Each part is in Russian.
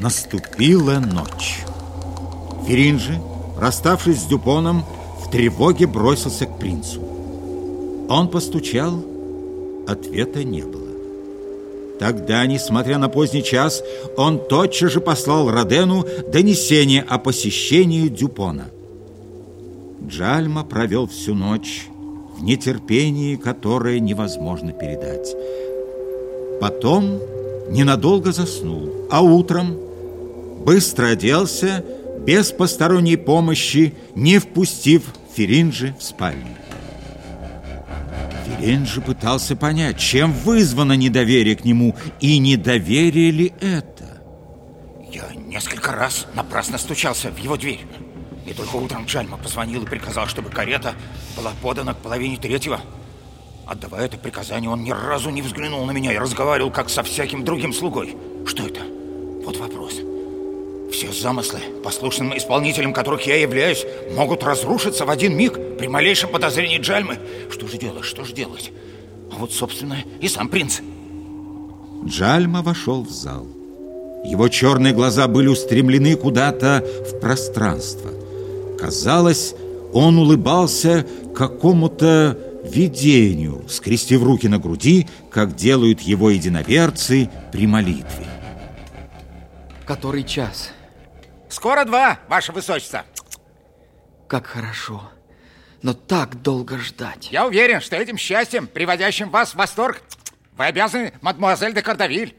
Наступила ночь. Феринджи, расставшись с Дюпоном, в тревоге бросился к принцу. Он постучал, ответа не было. Тогда, несмотря на поздний час, он тотчас же послал Родену донесение о посещении Дюпона. Джальма провел всю ночь в нетерпении, которое невозможно передать. Потом ненадолго заснул, а утром быстро оделся, без посторонней помощи, не впустив Феринджи в спальню. Феринджи пытался понять, чем вызвано недоверие к нему, и недоверие ли это? Я несколько раз напрасно стучался в его дверь. И только утром Джальма позвонил и приказал, чтобы карета была подана к половине третьего. Отдавая это приказание, он ни разу не взглянул на меня и разговаривал, как со всяким другим слугой. Что это? Вот вопрос. Все замыслы, послушным исполнителем которых я являюсь, могут разрушиться в один миг при малейшем подозрении Джальмы. Что же делать, что же делать? А вот, собственно, и сам принц. Джальма вошел в зал. Его черные глаза были устремлены куда-то в пространство. Казалось, он улыбался какому-то видению, скрестив руки на груди, как делают его единоверцы при молитве. Который час? Скоро два, ваше высочество. Как хорошо. Но так долго ждать. Я уверен, что этим счастьем, приводящим вас в восторг, вы обязаны мадмуазель де Кардавиль.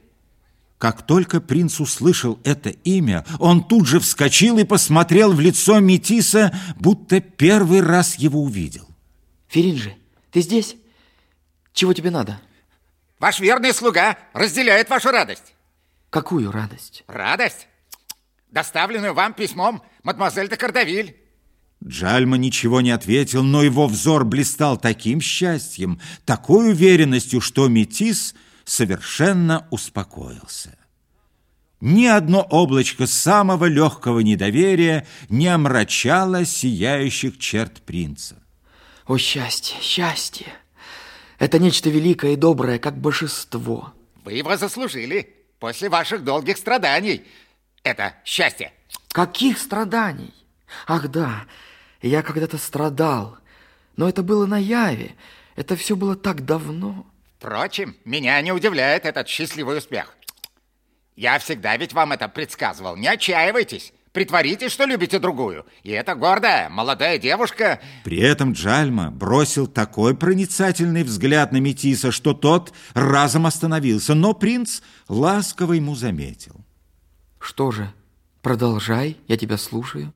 Как только принц услышал это имя, он тут же вскочил и посмотрел в лицо Метиса, будто первый раз его увидел. Феринджи, ты здесь? Чего тебе надо? Ваш верный слуга разделяет вашу радость. Какую радость? Радость? Доставленную вам письмом мадемуазель де Кардавиль. Джальма ничего не ответил, но его взор блистал таким счастьем, такой уверенностью, что Метис совершенно успокоился. Ни одно облачко самого легкого недоверия не омрачало сияющих черт принца. О, счастье, счастье! Это нечто великое и доброе, как божество. Вы его заслужили после ваших долгих страданий. Это счастье. Каких страданий? Ах да, я когда-то страдал, но это было на яве. Это все было так давно. Впрочем, меня не удивляет этот счастливый успех. Я всегда ведь вам это предсказывал. Не отчаивайтесь. Притворитесь, что любите другую. И эта гордая, молодая девушка... При этом Джальма бросил такой проницательный взгляд на Метиса, что тот разом остановился, но принц ласково ему заметил. Что же, продолжай, я тебя слушаю.